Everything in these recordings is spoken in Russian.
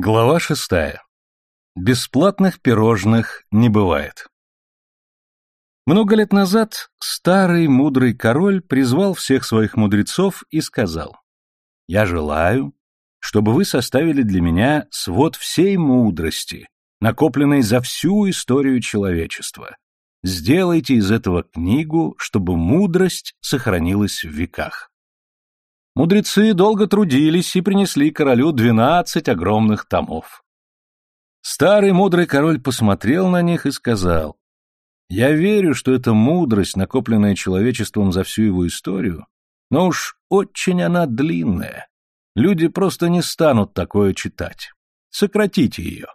Глава шестая. Бесплатных пирожных не бывает. Много лет назад старый мудрый король призвал всех своих мудрецов и сказал, «Я желаю, чтобы вы составили для меня свод всей мудрости, накопленной за всю историю человечества. Сделайте из этого книгу, чтобы мудрость сохранилась в веках». Мудрецы долго трудились и принесли королю двенадцать огромных томов. Старый мудрый король посмотрел на них и сказал, «Я верю, что эта мудрость, накопленная человечеством за всю его историю, но уж очень она длинная. Люди просто не станут такое читать. Сократите ее».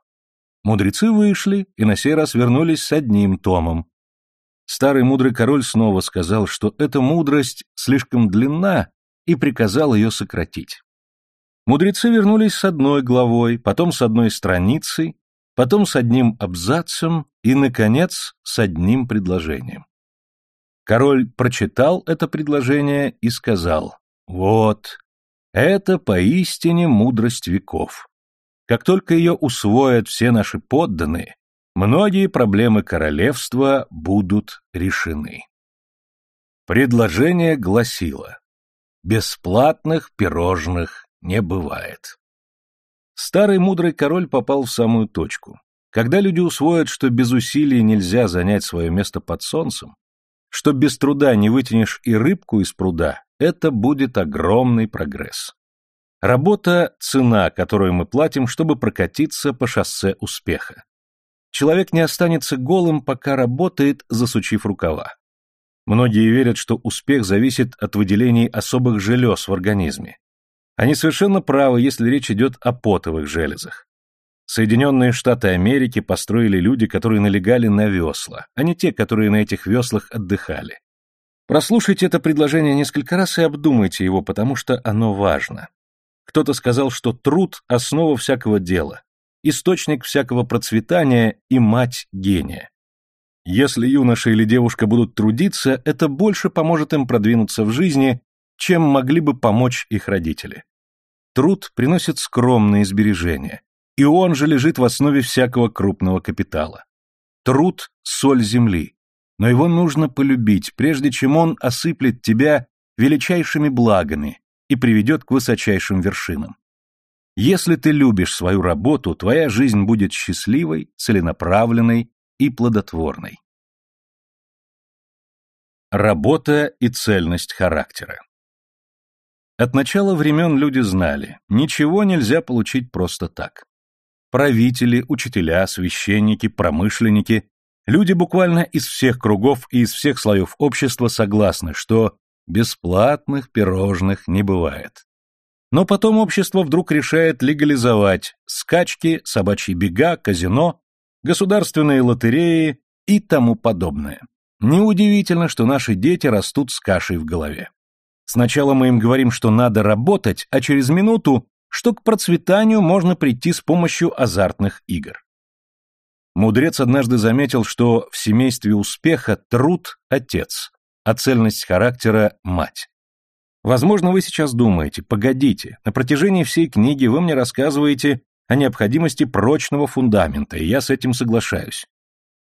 Мудрецы вышли и на сей раз вернулись с одним томом. Старый мудрый король снова сказал, что эта мудрость слишком длинна и приказал ее сократить. Мудрецы вернулись с одной главой, потом с одной страницей, потом с одним абзацем и, наконец, с одним предложением. Король прочитал это предложение и сказал, «Вот, это поистине мудрость веков. Как только ее усвоят все наши подданные, многие проблемы королевства будут решены». Предложение гласило, Бесплатных пирожных не бывает. Старый мудрый король попал в самую точку. Когда люди усвоят, что без усилий нельзя занять свое место под солнцем, что без труда не вытянешь и рыбку из пруда, это будет огромный прогресс. Работа – цена, которую мы платим, чтобы прокатиться по шоссе успеха. Человек не останется голым, пока работает, засучив рукава. Многие верят, что успех зависит от выделений особых желез в организме. Они совершенно правы, если речь идет о потовых железах. Соединенные Штаты Америки построили люди, которые налегали на весла, а не те, которые на этих веслах отдыхали. Прослушайте это предложение несколько раз и обдумайте его, потому что оно важно. Кто-то сказал, что труд – основа всякого дела, источник всякого процветания и мать гения. Если юноша или девушка будут трудиться, это больше поможет им продвинуться в жизни, чем могли бы помочь их родители. Труд приносит скромные сбережения, и он же лежит в основе всякого крупного капитала. Труд – соль земли, но его нужно полюбить, прежде чем он осыплет тебя величайшими благами и приведет к высочайшим вершинам. Если ты любишь свою работу, твоя жизнь будет счастливой, целенаправленной и плодотворной. Работа и цельность характера От начала времен люди знали, ничего нельзя получить просто так. Правители, учителя, священники, промышленники, люди буквально из всех кругов и из всех слоев общества согласны, что бесплатных пирожных не бывает. Но потом общество вдруг решает легализовать скачки, собачьи бега, казино, государственные лотереи и тому подобное. Неудивительно, что наши дети растут с кашей в голове. Сначала мы им говорим, что надо работать, а через минуту, что к процветанию можно прийти с помощью азартных игр. Мудрец однажды заметил, что в семействе успеха труд – отец, а цельность характера – мать. Возможно, вы сейчас думаете, погодите, на протяжении всей книги вы мне рассказываете о необходимости прочного фундамента, и я с этим соглашаюсь.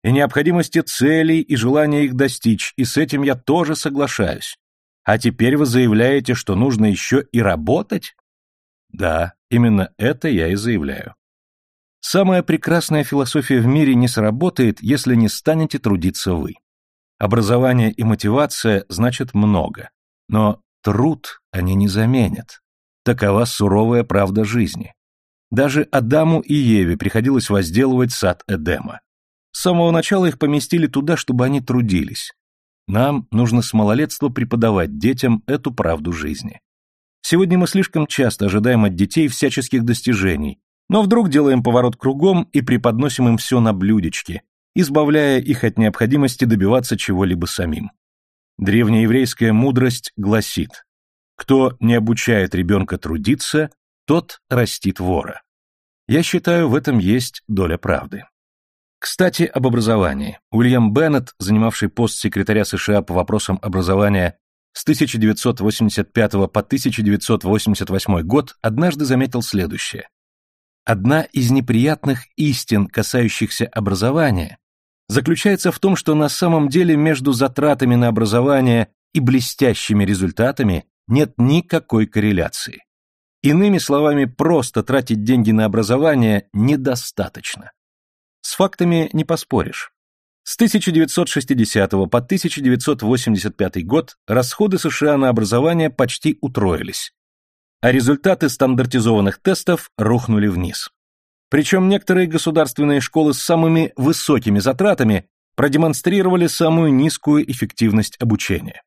И необходимости целей и желания их достичь, и с этим я тоже соглашаюсь. А теперь вы заявляете, что нужно еще и работать? Да, именно это я и заявляю. Самая прекрасная философия в мире не сработает, если не станете трудиться вы. Образование и мотивация значат много, но труд они не заменят. Такова суровая правда жизни. Даже Адаму и Еве приходилось возделывать сад Эдема. С самого начала их поместили туда, чтобы они трудились. Нам нужно с малолетства преподавать детям эту правду жизни. Сегодня мы слишком часто ожидаем от детей всяческих достижений, но вдруг делаем поворот кругом и преподносим им все на блюдечке, избавляя их от необходимости добиваться чего-либо самим. Древнееврейская мудрость гласит, кто не обучает ребенка трудиться, тот растит вора. Я считаю, в этом есть доля правды. Кстати, об образовании. Уильям Беннет, занимавший пост секретаря США по вопросам образования с 1985 по 1988 год, однажды заметил следующее. Одна из неприятных истин, касающихся образования, заключается в том, что на самом деле между затратами на образование и блестящими результатами нет никакой корреляции. Иными словами, просто тратить деньги на образование недостаточно. С фактами не поспоришь. С 1960 по 1985 год расходы США на образование почти утроились, а результаты стандартизованных тестов рухнули вниз. Причем некоторые государственные школы с самыми высокими затратами продемонстрировали самую низкую эффективность обучения.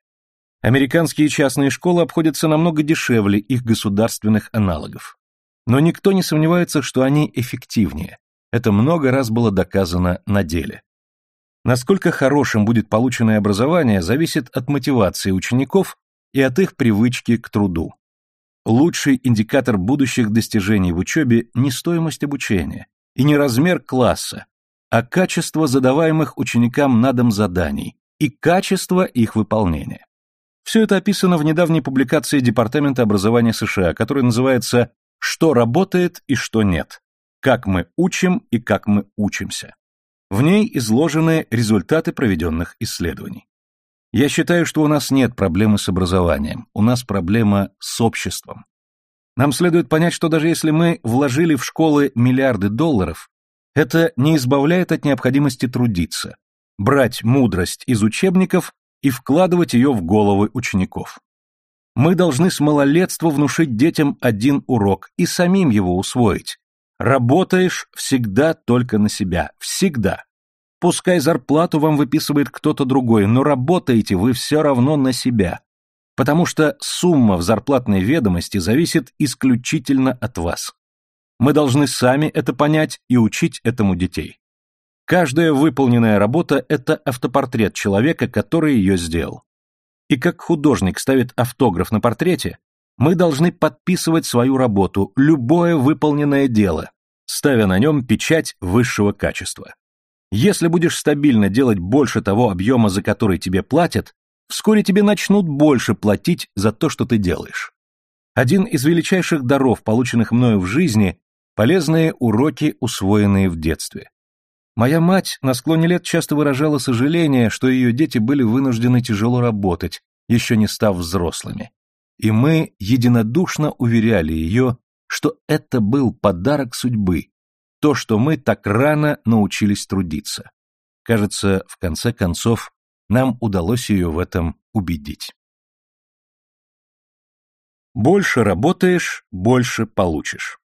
Американские частные школы обходятся намного дешевле их государственных аналогов. Но никто не сомневается, что они эффективнее. Это много раз было доказано на деле. Насколько хорошим будет полученное образование, зависит от мотивации учеников и от их привычки к труду. Лучший индикатор будущих достижений в учебе не стоимость обучения и не размер класса, а качество задаваемых ученикам на дом заданий и качество их выполнения. Все это описано в недавней публикации Департамента образования США, которая называется «Что работает и что нет. Как мы учим и как мы учимся». В ней изложены результаты проведенных исследований. Я считаю, что у нас нет проблемы с образованием, у нас проблема с обществом. Нам следует понять, что даже если мы вложили в школы миллиарды долларов, это не избавляет от необходимости трудиться, брать мудрость из учебников и вкладывать ее в головы учеников. Мы должны с малолетства внушить детям один урок и самим его усвоить. Работаешь всегда только на себя, всегда. Пускай зарплату вам выписывает кто-то другой, но работаете вы все равно на себя. Потому что сумма в зарплатной ведомости зависит исключительно от вас. Мы должны сами это понять и учить этому детей. Каждая выполненная работа – это автопортрет человека, который ее сделал. И как художник ставит автограф на портрете, мы должны подписывать свою работу, любое выполненное дело, ставя на нем печать высшего качества. Если будешь стабильно делать больше того объема, за который тебе платят, вскоре тебе начнут больше платить за то, что ты делаешь. Один из величайших даров, полученных мною в жизни, полезные уроки, усвоенные в детстве. Моя мать на склоне лет часто выражала сожаление, что ее дети были вынуждены тяжело работать, еще не став взрослыми. И мы единодушно уверяли ее, что это был подарок судьбы, то, что мы так рано научились трудиться. Кажется, в конце концов, нам удалось ее в этом убедить. Больше работаешь, больше получишь.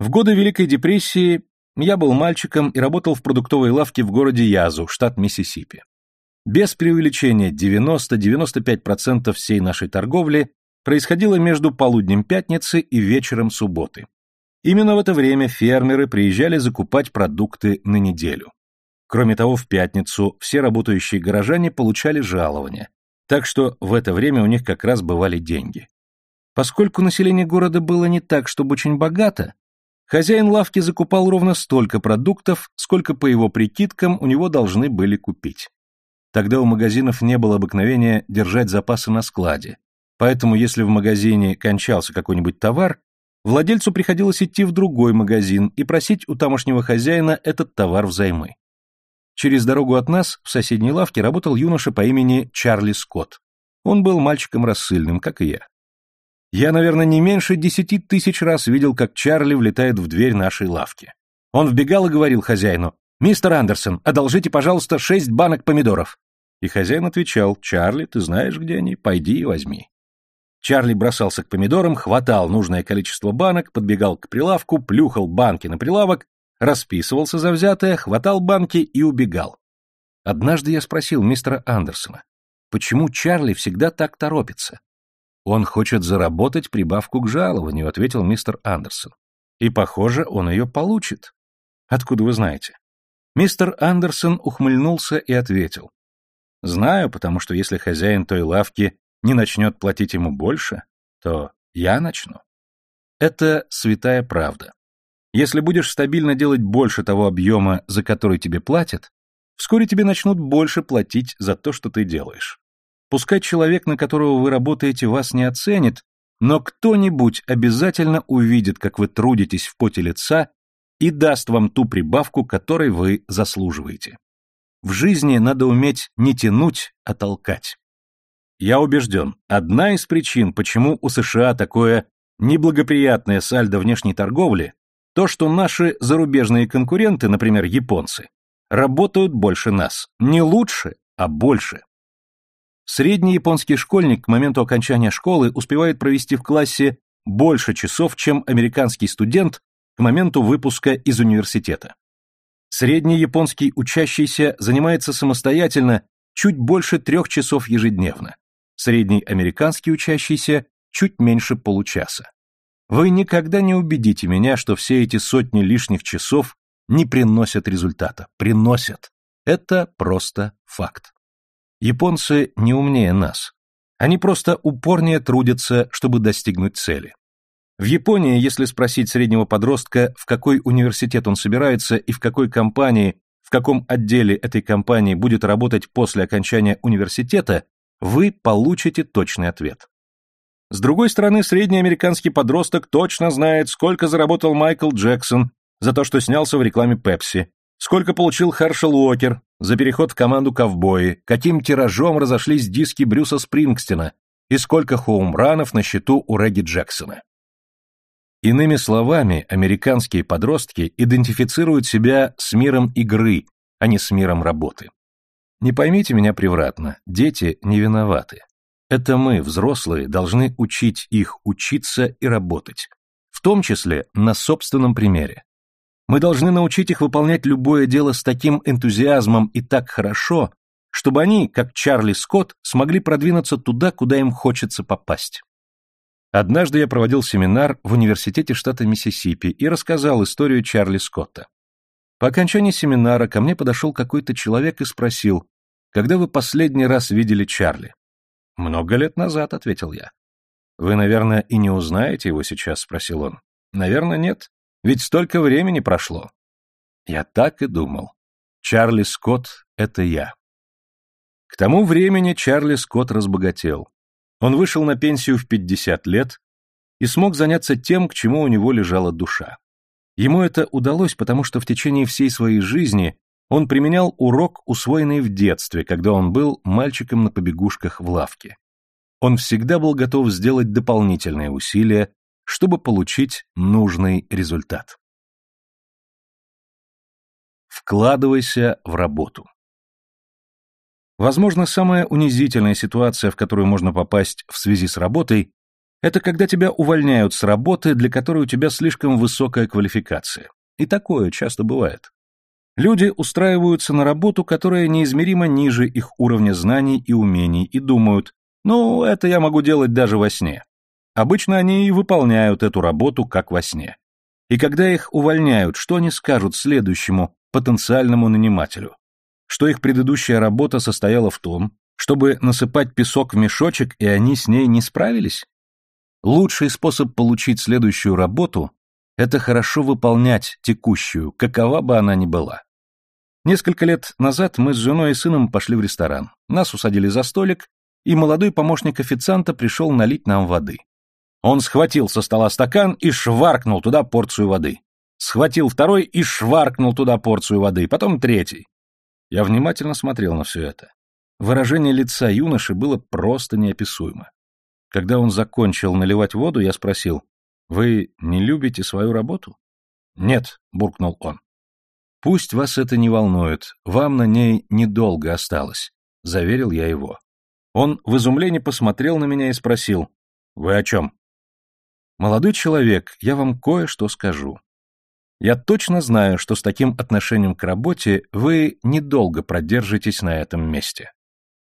В годы Великой депрессии я был мальчиком и работал в продуктовой лавке в городе Язу, штат Миссисипи. Без преувеличения 90-95% всей нашей торговли происходило между полуднем пятницы и вечером субботы. Именно в это время фермеры приезжали закупать продукты на неделю. Кроме того, в пятницу все работающие горожане получали жалования, так что в это время у них как раз бывали деньги. Поскольку население города было не так, чтобы очень богато, хозяин лавки закупал ровно столько продуктов, сколько по его прикидкам у него должны были купить. Тогда у магазинов не было обыкновения держать запасы на складе, поэтому если в магазине кончался какой-нибудь товар, Владельцу приходилось идти в другой магазин и просить у тамошнего хозяина этот товар взаймы. Через дорогу от нас в соседней лавке работал юноша по имени Чарли Скотт. Он был мальчиком рассыльным, как и я. Я, наверное, не меньше десяти тысяч раз видел, как Чарли влетает в дверь нашей лавки. Он вбегал и говорил хозяину, «Мистер Андерсон, одолжите, пожалуйста, шесть банок помидоров». И хозяин отвечал, «Чарли, ты знаешь, где они, пойди и возьми». Чарли бросался к помидорам, хватал нужное количество банок, подбегал к прилавку, плюхал банки на прилавок, расписывался за взятое, хватал банки и убегал. Однажды я спросил мистера Андерсона, почему Чарли всегда так торопится? Он хочет заработать прибавку к жалованию, ответил мистер Андерсон. И, похоже, он ее получит. Откуда вы знаете? Мистер Андерсон ухмыльнулся и ответил. Знаю, потому что если хозяин той лавки не начнет платить ему больше, то я начну. Это святая правда. Если будешь стабильно делать больше того объема, за который тебе платят, вскоре тебе начнут больше платить за то, что ты делаешь. Пускай человек, на которого вы работаете, вас не оценит, но кто-нибудь обязательно увидит, как вы трудитесь в поте лица и даст вам ту прибавку, которой вы заслуживаете. В жизни надо уметь не тянуть, а толкать. Я убежден, одна из причин, почему у США такое неблагоприятное сальдо внешней торговли, то, что наши зарубежные конкуренты, например, японцы, работают больше нас. Не лучше, а больше. Средний японский школьник к моменту окончания школы успевает провести в классе больше часов, чем американский студент к моменту выпуска из университета. Средний японский учащийся занимается самостоятельно чуть больше трех часов ежедневно. Средний американский учащийся чуть меньше получаса. Вы никогда не убедите меня, что все эти сотни лишних часов не приносят результата. Приносят. Это просто факт. Японцы не умнее нас. Они просто упорнее трудятся, чтобы достигнуть цели. В Японии, если спросить среднего подростка, в какой университет он собирается и в какой компании, в каком отделе этой компании будет работать после окончания университета, вы получите точный ответ. С другой стороны, средний американский подросток точно знает, сколько заработал Майкл Джексон за то, что снялся в рекламе Пепси, сколько получил Харшел Уокер за переход в команду ковбои, каким тиражом разошлись диски Брюса Спрингстина и сколько хоумранов на счету у Регги Джексона. Иными словами, американские подростки идентифицируют себя с миром игры, а не с миром работы. Не поймите меня превратно, дети не виноваты. Это мы, взрослые, должны учить их учиться и работать, в том числе на собственном примере. Мы должны научить их выполнять любое дело с таким энтузиазмом и так хорошо, чтобы они, как Чарли Скотт, смогли продвинуться туда, куда им хочется попасть. Однажды я проводил семинар в университете штата Миссисипи и рассказал историю Чарли Скотта. По окончании семинара ко мне подошел какой-то человек и спросил, когда вы последний раз видели Чарли? Много лет назад, ответил я. Вы, наверное, и не узнаете его сейчас, спросил он. Наверное, нет. Ведь столько времени прошло. Я так и думал. Чарли Скотт — это я. К тому времени Чарли Скотт разбогател. Он вышел на пенсию в 50 лет и смог заняться тем, к чему у него лежала душа. Ему это удалось, потому что в течение всей своей жизни он применял урок, усвоенный в детстве, когда он был мальчиком на побегушках в лавке. Он всегда был готов сделать дополнительные усилия, чтобы получить нужный результат. Вкладывайся в работу. Возможно, самая унизительная ситуация, в которую можно попасть в связи с работой, это когда тебя увольняют с работы, для которой у тебя слишком высокая квалификация. И такое часто бывает. Люди устраиваются на работу, которая неизмеримо ниже их уровня знаний и умений, и думают, ну, это я могу делать даже во сне. Обычно они и выполняют эту работу как во сне. И когда их увольняют, что они скажут следующему потенциальному нанимателю? Что их предыдущая работа состояла в том, чтобы насыпать песок в мешочек, и они с ней не справились? Лучший способ получить следующую работу – это хорошо выполнять текущую, какова бы она ни была. Несколько лет назад мы с женой и сыном пошли в ресторан. Нас усадили за столик, и молодой помощник официанта пришел налить нам воды. Он схватил со стола стакан и шваркнул туда порцию воды. Схватил второй и шваркнул туда порцию воды, потом третий. Я внимательно смотрел на все это. Выражение лица юноши было просто неописуемо. Когда он закончил наливать воду, я спросил, «Вы не любите свою работу?» «Нет», — буркнул он. «Пусть вас это не волнует, вам на ней недолго осталось», — заверил я его. Он в изумлении посмотрел на меня и спросил, «Вы о чем?» Молодой человек, я вам кое-что скажу. Я точно знаю, что с таким отношением к работе вы недолго продержитесь на этом месте.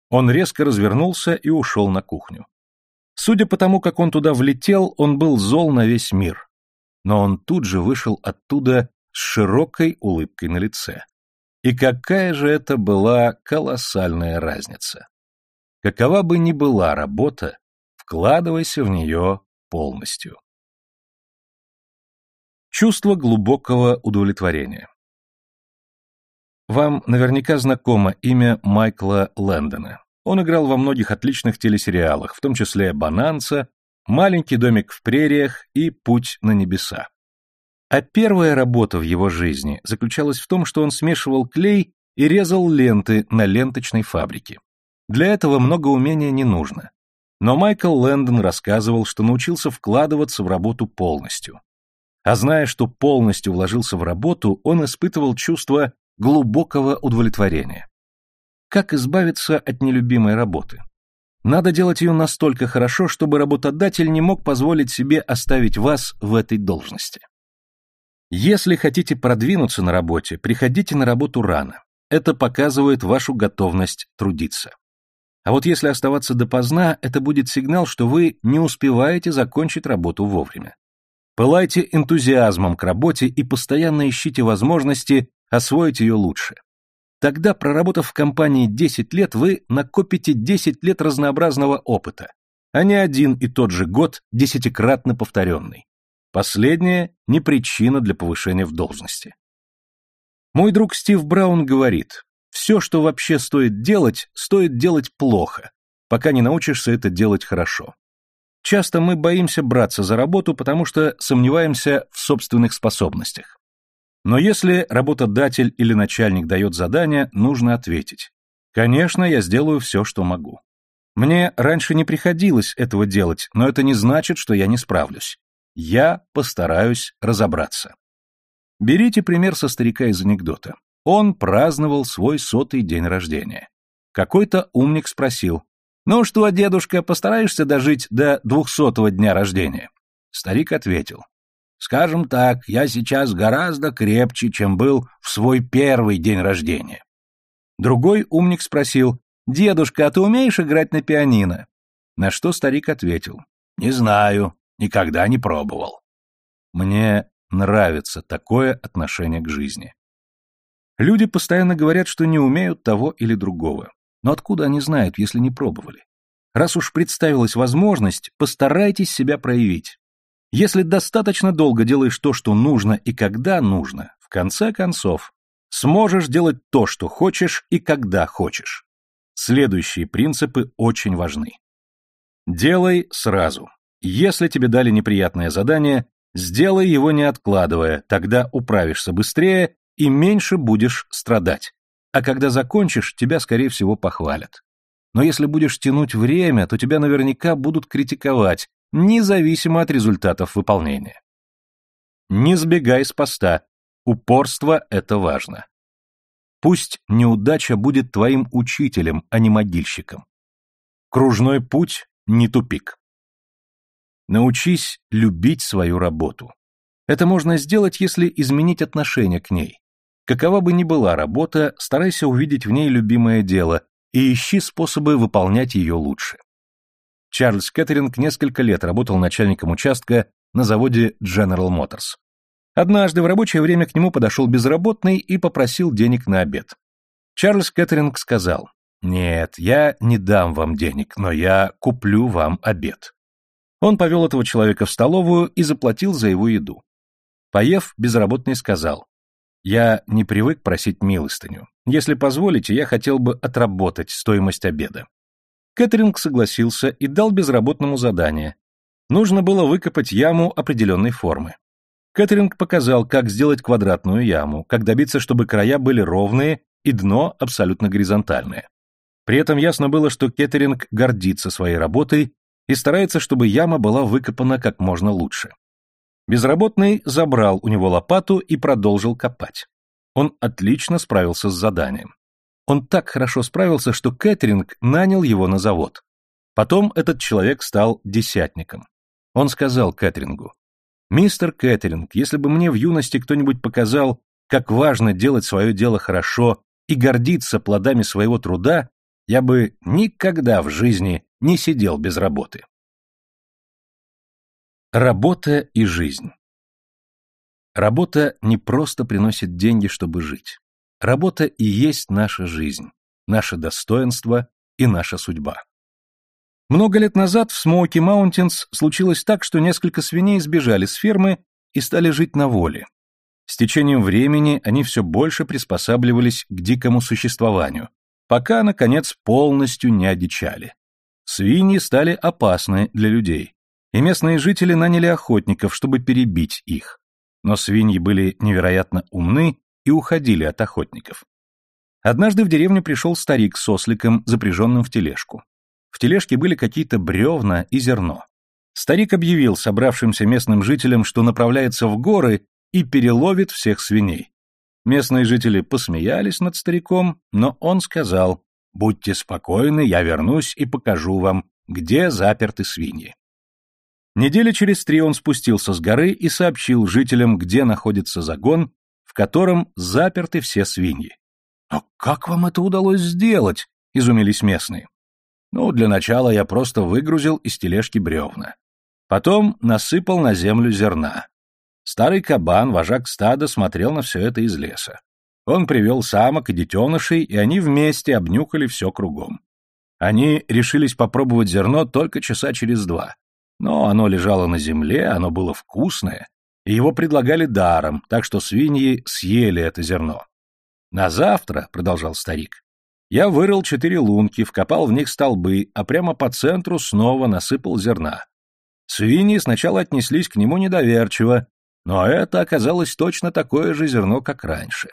Он резко развернулся и ушел на кухню. Судя по тому, как он туда влетел, он был зол на весь мир. Но он тут же вышел оттуда с широкой улыбкой на лице. И какая же это была колоссальная разница. Какова бы ни была работа, вкладывайся в нее полностью. Чувство глубокого удовлетворения. Вам наверняка знакомо имя Майкла Лэндона. Он играл во многих отличных телесериалах, в том числе «Бананца», маленький домик в прериях и путь на небеса. А первая работа в его жизни заключалась в том, что он смешивал клей и резал ленты на ленточной фабрике. Для этого много умения не нужно. Но Майкл Лэндон рассказывал, что научился вкладываться в работу полностью. А зная, что полностью вложился в работу, он испытывал чувство глубокого удовлетворения. Как избавиться от нелюбимой работы? Надо делать ее настолько хорошо, чтобы работодатель не мог позволить себе оставить вас в этой должности. Если хотите продвинуться на работе, приходите на работу рано. Это показывает вашу готовность трудиться. А вот если оставаться допоздна, это будет сигнал, что вы не успеваете закончить работу вовремя. Пылайте энтузиазмом к работе и постоянно ищите возможности освоить ее лучше. Тогда, проработав в компании 10 лет, вы накопите 10 лет разнообразного опыта, а не один и тот же год, десятикратно повторенный. Последнее не причина для повышения в должности. Мой друг Стив Браун говорит, все, что вообще стоит делать, стоит делать плохо, пока не научишься это делать хорошо. Часто мы боимся браться за работу, потому что сомневаемся в собственных способностях. Но если работодатель или начальник дает задание, нужно ответить. Конечно, я сделаю все, что могу. Мне раньше не приходилось этого делать, но это не значит, что я не справлюсь. Я постараюсь разобраться. Берите пример со старика из анекдота. Он праздновал свой сотый день рождения. Какой-то умник спросил, «Ну что, дедушка, постараешься дожить до двухсотого дня рождения?» Старик ответил, «Скажем так, я сейчас гораздо крепче, чем был в свой первый день рождения». Другой умник спросил, «Дедушка, а ты умеешь играть на пианино?» На что старик ответил, «Не знаю, Никогда не пробовал. Мне нравится такое отношение к жизни. Люди постоянно говорят, что не умеют того или другого. Но откуда они знают, если не пробовали? Раз уж представилась возможность, постарайтесь себя проявить. Если достаточно долго делаешь то, что нужно и когда нужно, в конце концов, сможешь делать то, что хочешь и когда хочешь. Следующие принципы очень важны. Делай сразу. Если тебе дали неприятное задание, сделай его не откладывая, тогда управишься быстрее и меньше будешь страдать. А когда закончишь, тебя, скорее всего, похвалят. Но если будешь тянуть время, то тебя наверняка будут критиковать, независимо от результатов выполнения. Не сбегай с поста. Упорство – это важно. Пусть неудача будет твоим учителем, а не могильщиком. Кружной путь – не тупик. Научись любить свою работу. Это можно сделать, если изменить отношение к ней. Какова бы ни была работа, старайся увидеть в ней любимое дело и ищи способы выполнять ее лучше. Чарльз Кеттеринг несколько лет работал начальником участка на заводе General Motors. Однажды в рабочее время к нему подошел безработный и попросил денег на обед. Чарльз Кеттеринг сказал, «Нет, я не дам вам денег, но я куплю вам обед». Он повел этого человека в столовую и заплатил за его еду. Поев, безработный сказал, «Я не привык просить милостыню. Если позволите, я хотел бы отработать стоимость обеда». Кэтринг согласился и дал безработному задание. Нужно было выкопать яму определенной формы. Кэтринг показал, как сделать квадратную яму, как добиться, чтобы края были ровные и дно абсолютно горизонтальное. При этом ясно было, что Кеттеринг гордится своей работой и старается, чтобы яма была выкопана как можно лучше. Безработный забрал у него лопату и продолжил копать. Он отлично справился с заданием. Он так хорошо справился, что Кэтринг нанял его на завод. Потом этот человек стал десятником. Он сказал Кэтрингу, «Мистер Кэтринг, если бы мне в юности кто-нибудь показал, как важно делать свое дело хорошо и гордиться плодами своего труда, я бы никогда в жизни не сидел без работы. Работа и жизнь. Работа не просто приносит деньги, чтобы жить. Работа и есть наша жизнь, наше достоинство и наша судьба. Много лет назад в Смоуки Маунтинс случилось так, что несколько свиней сбежали с фермы и стали жить на воле. С течением времени они все больше приспосабливались к дикому существованию, пока, наконец, полностью не одичали. Свиньи стали опасны для людей. И местные жители наняли охотников, чтобы перебить их. Но свиньи были невероятно умны и уходили от охотников. Однажды в деревню пришел старик с осликом, запряженным в тележку. В тележке были какие-то бревна и зерно. Старик объявил собравшимся местным жителям, что направляется в горы и переловит всех свиней. Местные жители посмеялись над стариком, но он сказал, «Будьте спокойны, я вернусь и покажу вам, где заперты свиньи». Недели через три он спустился с горы и сообщил жителям, где находится загон, в котором заперты все свиньи. «Но как вам это удалось сделать?» — изумились местные. «Ну, для начала я просто выгрузил из тележки бревна. Потом насыпал на землю зерна. Старый кабан, вожак стада, смотрел на все это из леса. Он привел самок и детенышей, и они вместе обнюхали все кругом. Они решились попробовать зерно только часа через два. Но оно лежало на земле, оно было вкусное, и его предлагали даром, так что свиньи съели это зерно. «На завтра», — продолжал старик, — «я вырыл четыре лунки, вкопал в них столбы, а прямо по центру снова насыпал зерна. Свиньи сначала отнеслись к нему недоверчиво, но это оказалось точно такое же зерно, как раньше.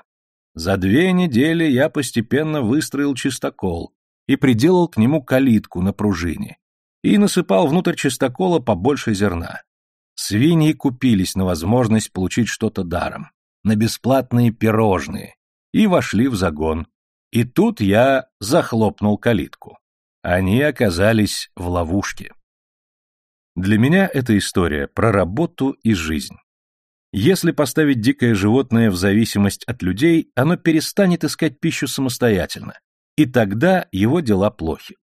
За две недели я постепенно выстроил чистокол и приделал к нему калитку на пружине и насыпал внутрь чистокола побольше зерна. Свиньи купились на возможность получить что-то даром, на бесплатные пирожные, и вошли в загон. И тут я захлопнул калитку. Они оказались в ловушке. Для меня эта история про работу и жизнь. Если поставить дикое животное в зависимость от людей, оно перестанет искать пищу самостоятельно, и тогда его дела плохи.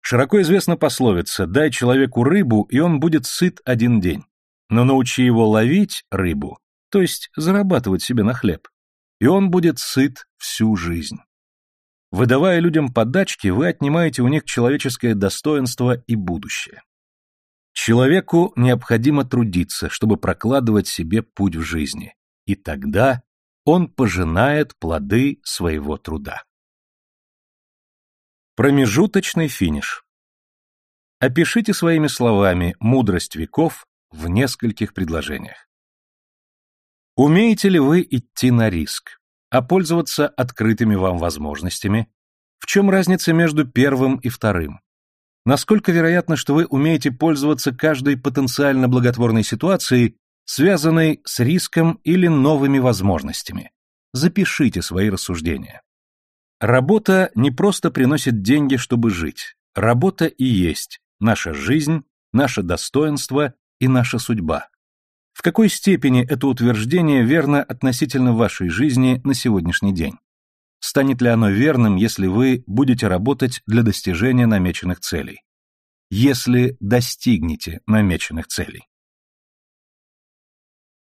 Широко известна пословица «дай человеку рыбу, и он будет сыт один день». Но научи его ловить рыбу, то есть зарабатывать себе на хлеб, и он будет сыт всю жизнь. Выдавая людям подачки, вы отнимаете у них человеческое достоинство и будущее. Человеку необходимо трудиться, чтобы прокладывать себе путь в жизни, и тогда он пожинает плоды своего труда. Промежуточный финиш. Опишите своими словами мудрость веков в нескольких предложениях. Умеете ли вы идти на риск, а пользоваться открытыми вам возможностями? В чем разница между первым и вторым? Насколько вероятно, что вы умеете пользоваться каждой потенциально благотворной ситуацией, связанной с риском или новыми возможностями? Запишите свои рассуждения. Работа не просто приносит деньги, чтобы жить. Работа и есть наша жизнь, наше достоинство и наша судьба. В какой степени это утверждение верно относительно вашей жизни на сегодняшний день? Станет ли оно верным, если вы будете работать для достижения намеченных целей? Если достигнете намеченных целей?